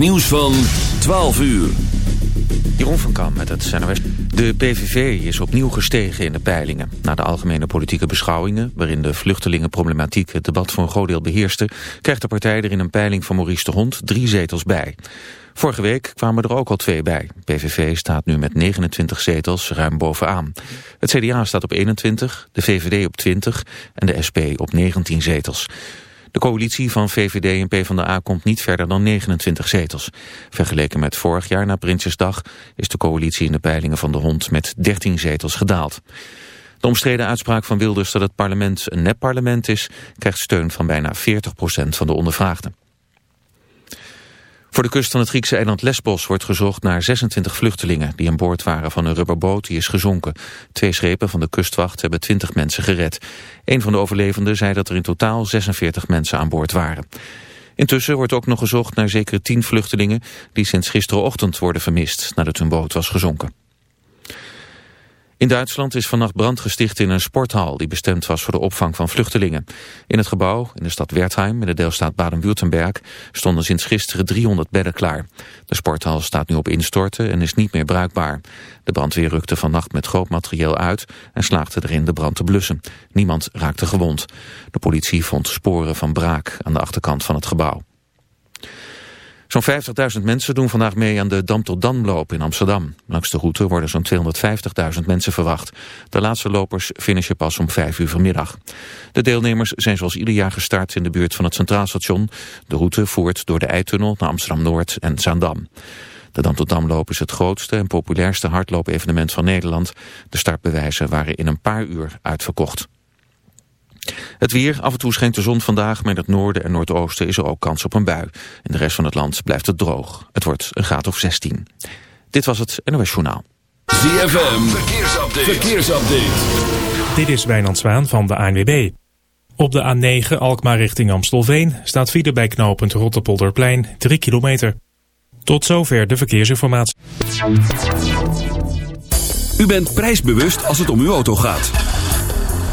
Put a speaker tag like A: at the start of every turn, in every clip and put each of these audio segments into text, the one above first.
A: Nieuws van 12 uur.
B: Jeroen van Kam met het NOS. De PVV is opnieuw gestegen in de peilingen. Na de algemene politieke beschouwingen... waarin de vluchtelingenproblematiek het debat voor een groot deel beheerste... krijgt de partij er in een peiling van Maurice de Hond drie zetels bij. Vorige week kwamen er ook al twee bij. PVV staat nu met 29 zetels ruim bovenaan. Het CDA staat op 21, de VVD op 20 en de SP op 19 zetels. De coalitie van VVD en PvdA komt niet verder dan 29 zetels. Vergeleken met vorig jaar na Prinsjesdag is de coalitie in de peilingen van de hond met 13 zetels gedaald. De omstreden uitspraak van Wilders dat het parlement een nepparlement is... krijgt steun van bijna 40% van de ondervraagden. Voor de kust van het Griekse eiland Lesbos wordt gezocht naar 26 vluchtelingen die aan boord waren van een rubberboot die is gezonken. Twee schepen van de kustwacht hebben 20 mensen gered. Een van de overlevenden zei dat er in totaal 46 mensen aan boord waren. Intussen wordt ook nog gezocht naar zeker 10 vluchtelingen die sinds gisterenochtend worden vermist nadat hun boot was gezonken. In Duitsland is vannacht brand gesticht in een sporthal die bestemd was voor de opvang van vluchtelingen. In het gebouw, in de stad Wertheim, in de deelstaat Baden-Württemberg, stonden sinds gisteren 300 bedden klaar. De sporthal staat nu op instorten en is niet meer bruikbaar. De brandweer rukte vannacht met groot materieel uit en slaagde erin de brand te blussen. Niemand raakte gewond. De politie vond sporen van braak aan de achterkant van het gebouw. Zo'n 50.000 mensen doen vandaag mee aan de Dam tot Damloop in Amsterdam. Langs de route worden zo'n 250.000 mensen verwacht. De laatste lopers finishen pas om 5 uur vanmiddag. De deelnemers zijn zoals ieder jaar gestart in de buurt van het Centraal Station. De route voert door de Eitunnel naar Amsterdam-Noord en Zaandam. De Dam tot Damloop is het grootste en populairste hardloopevenement van Nederland. De startbewijzen waren in een paar uur uitverkocht. Het weer, af en toe schijnt de zon vandaag, maar in het noorden en noordoosten is er ook kans op een bui. In de rest van het land blijft het droog. Het wordt een graad of 16. Dit was het NOS Journaal.
A: ZFM, verkeersupdate. verkeersupdate.
C: Dit is Wijnand Zwaan van de ANWB. Op de A9 Alkmaar richting Amstelveen staat file bij knooppunt Rotterpolderplein 3 kilometer. Tot zover de verkeersinformatie.
A: U bent prijsbewust als het om uw auto gaat.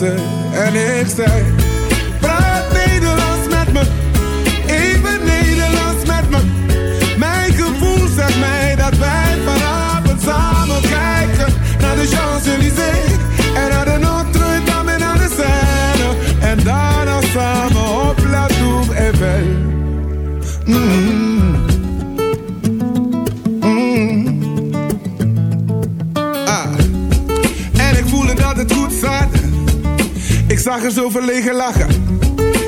D: And en ik zei Er zo verlegen lachen.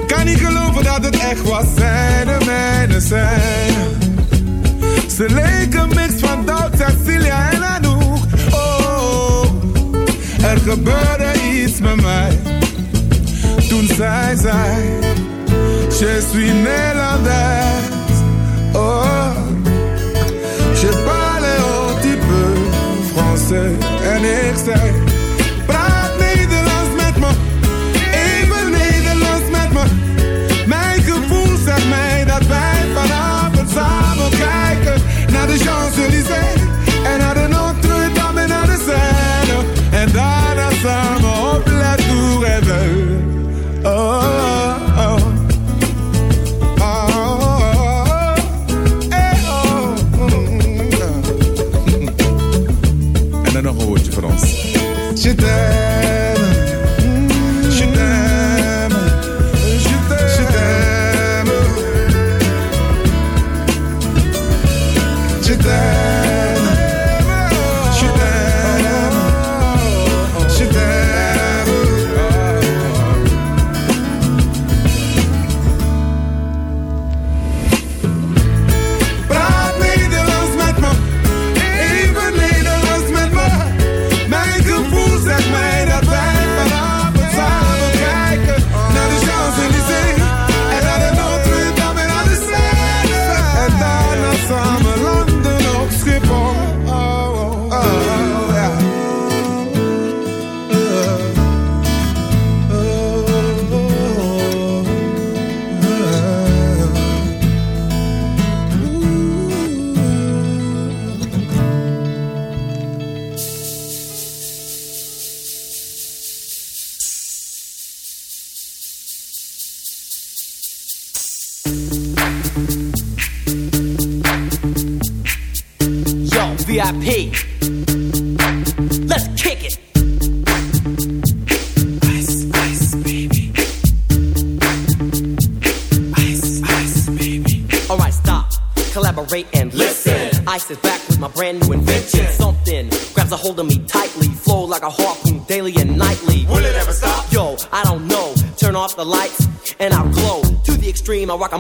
D: Kan niet geloven dat het echt was. Zij de mijne zijn. Ze leken mix van Doubt, Cecilia en Anouk. Oh, er gebeurde iets met mij. Toen zij je suis Nederlands. Oh, je parle un petit peu français. En ik zei,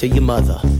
E: to your mother.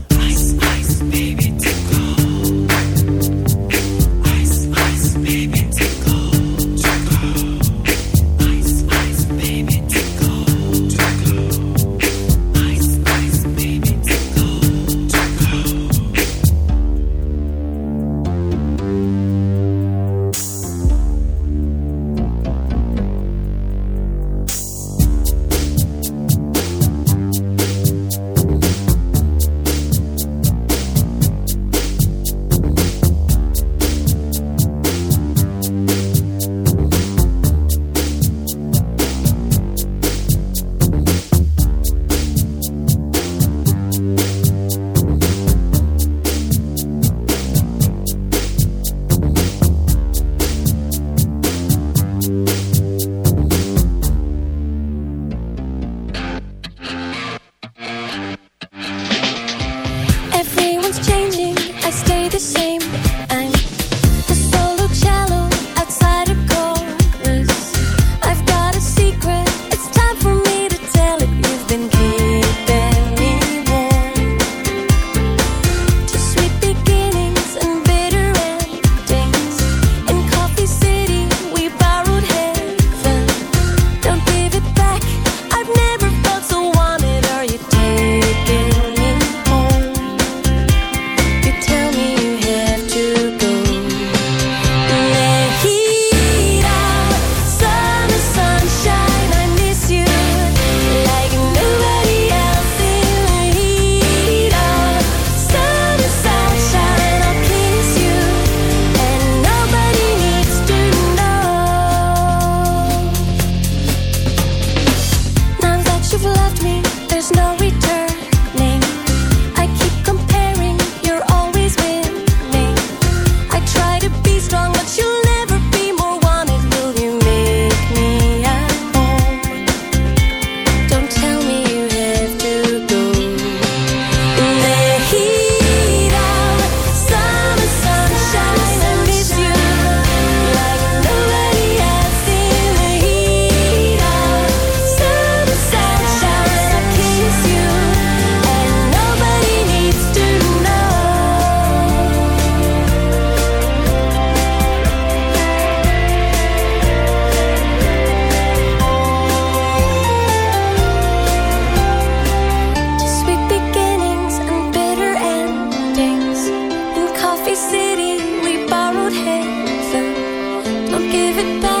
F: goodbye.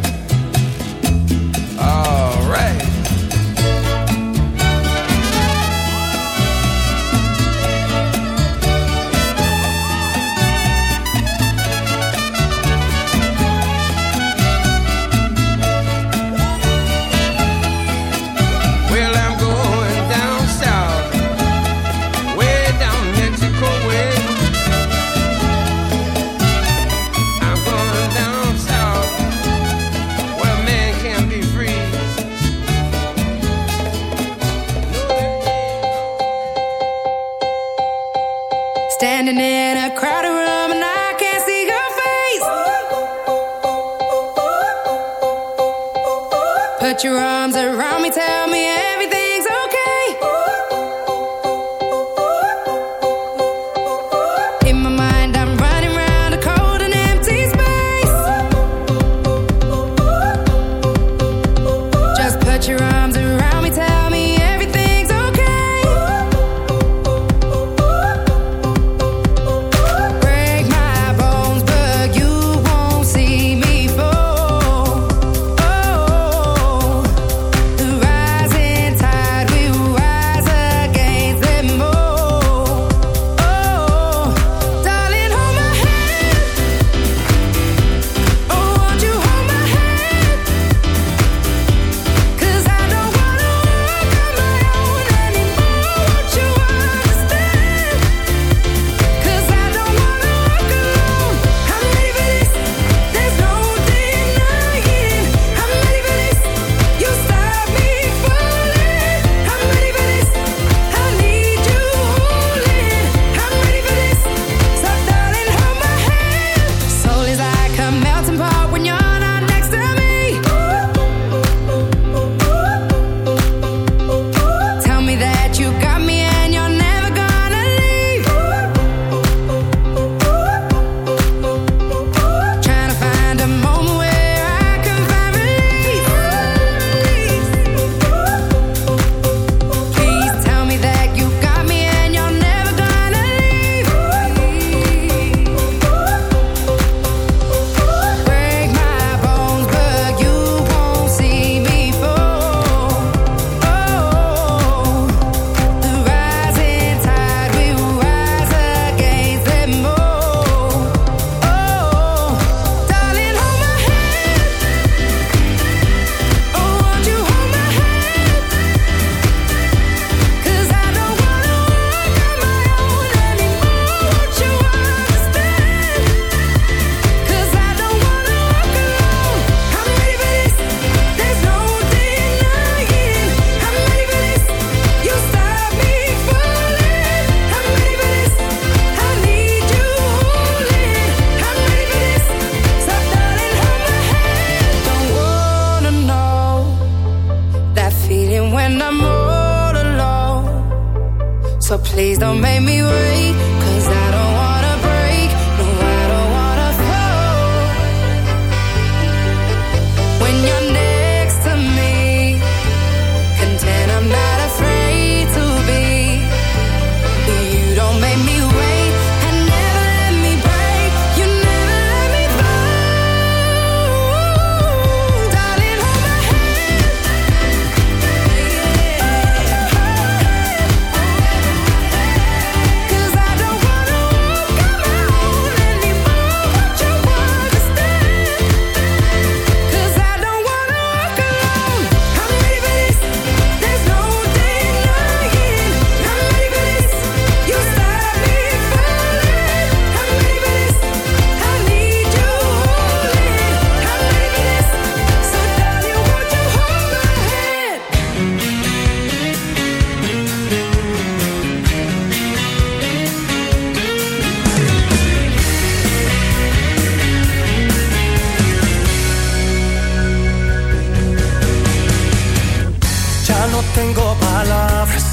G: palabras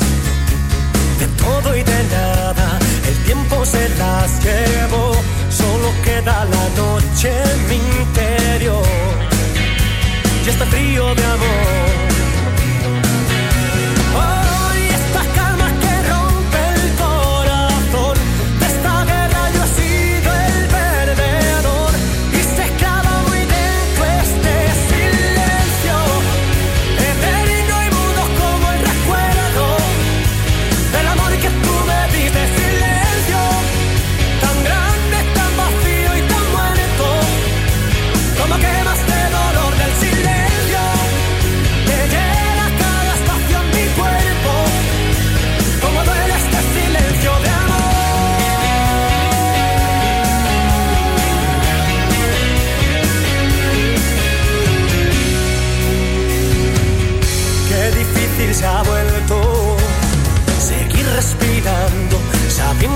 G: de todo y de nada. El tiempo se las llevó, solo queda la noche en mi interior. Y está frío de amor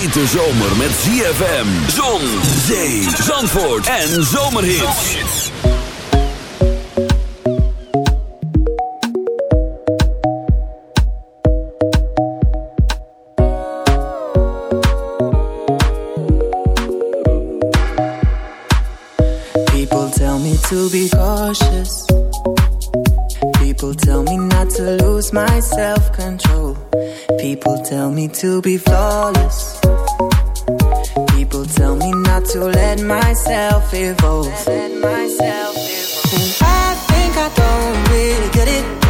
A: hete zomer met ZFM, zon, zee, zandvoort en zomerhits.
H: People tell me to be cautious. People tell me not to lose my self-control. People tell me to be flawless. to let myself evolve. Let myself evolve. I think I don't really get it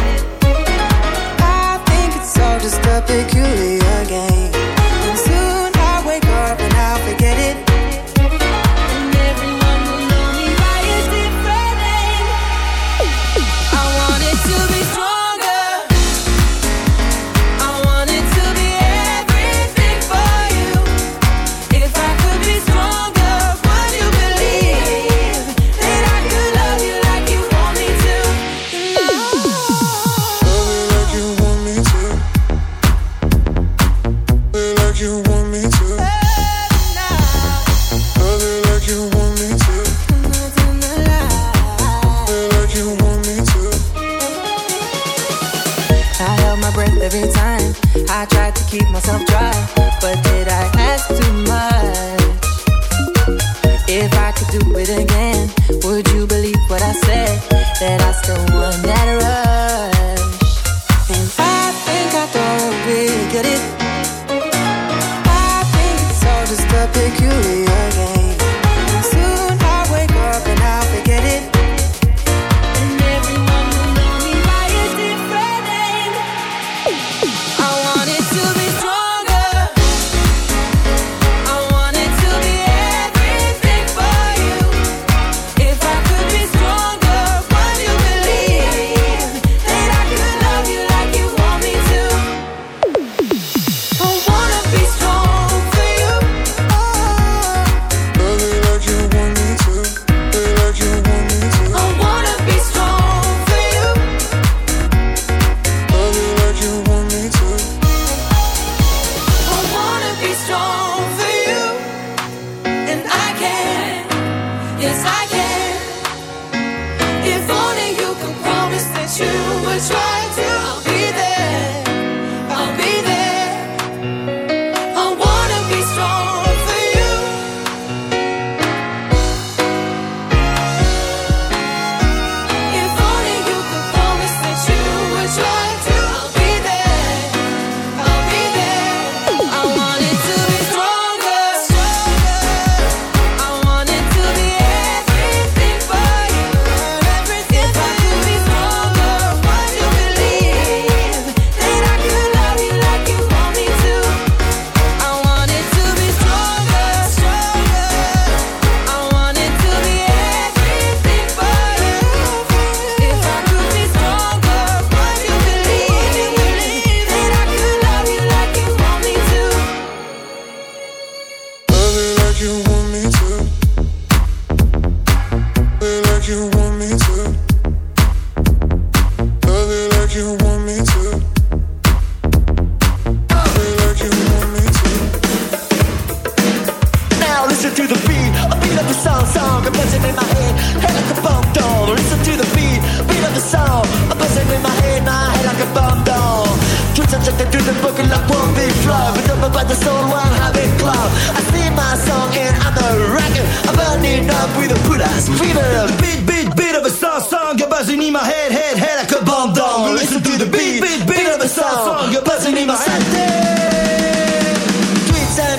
H: me my Sunday.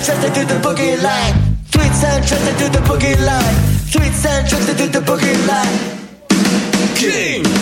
H: To do the boogie line. Tweets and tricks to do the boogie line. Tweets and tricks to
I: do the boogie line. King.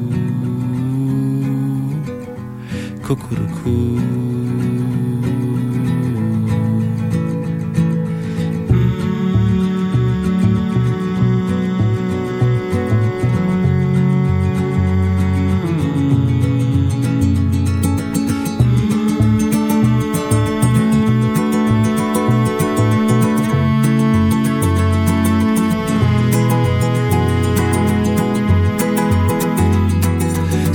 F: cuckoo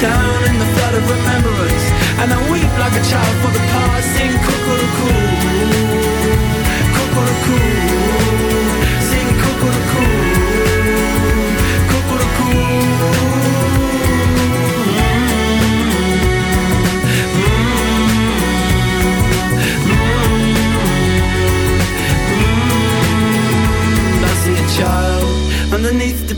F: down in the flood of remembrance. And I weep like a child for the past. Sing cuckoo-cuckoo, cuckoo-cuckoo,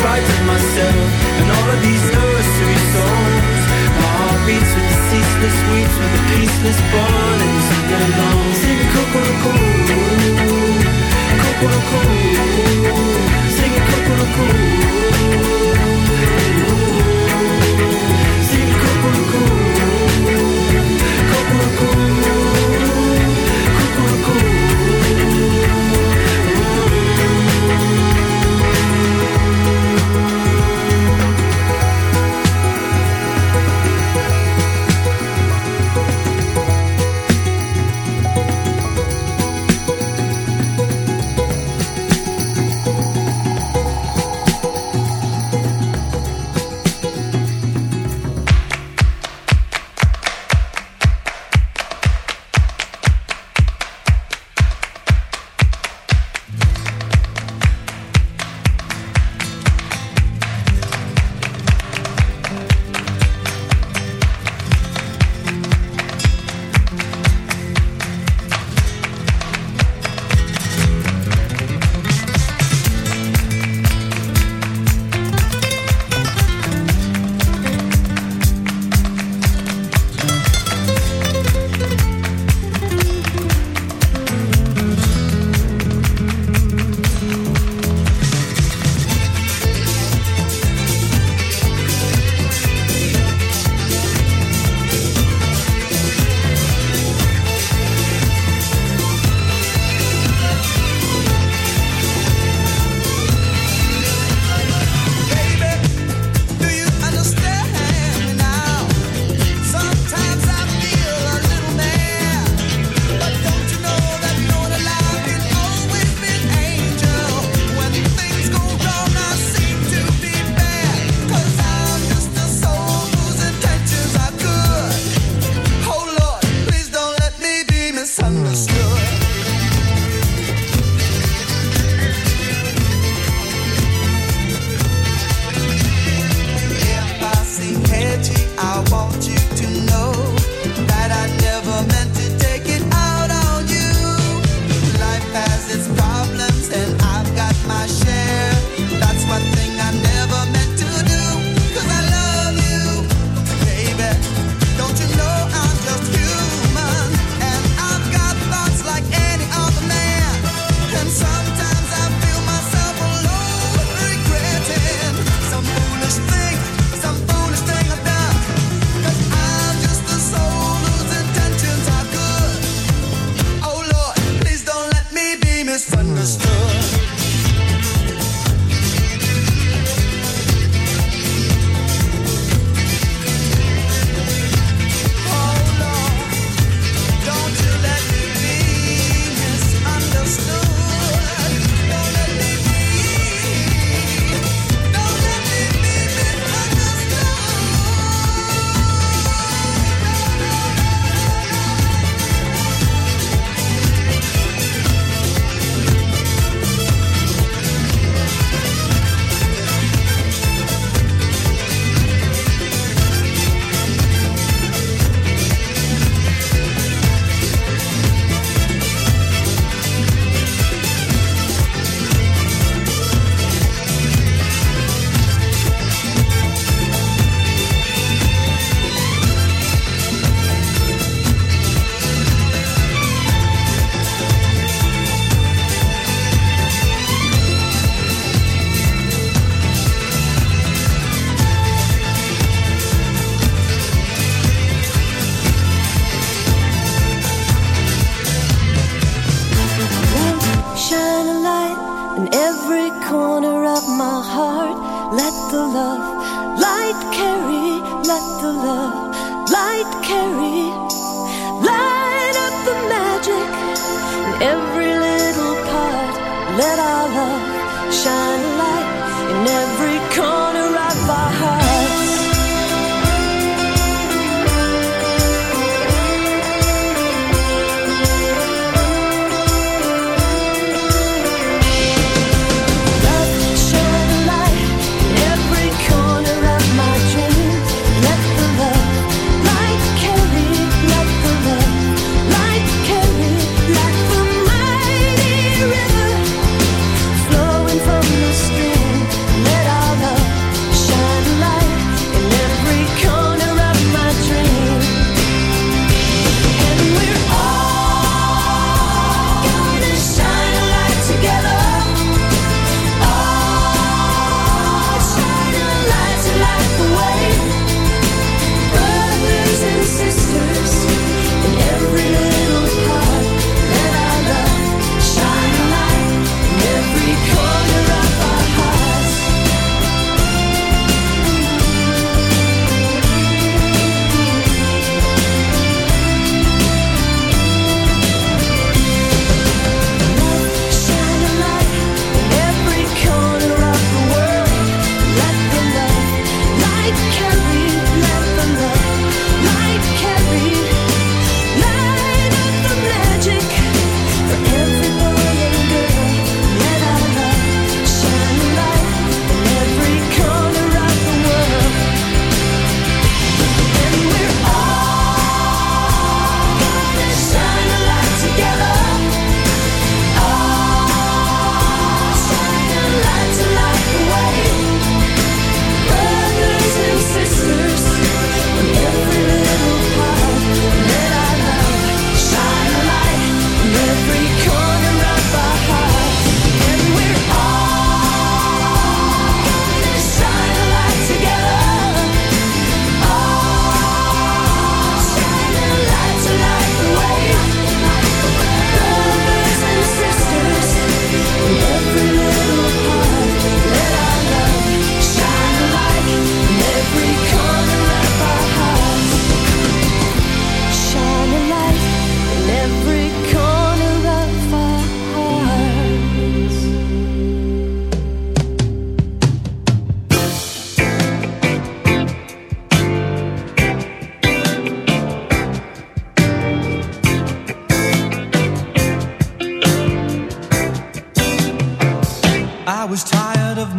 F: Spite myself and all of these nursery songs, my heart beats with the ceaseless weeps with the peaceless to belong. Sing cuckoo-cuckoo, sing cuckoo-cuckoo. Sing cuckoo-cuckoo,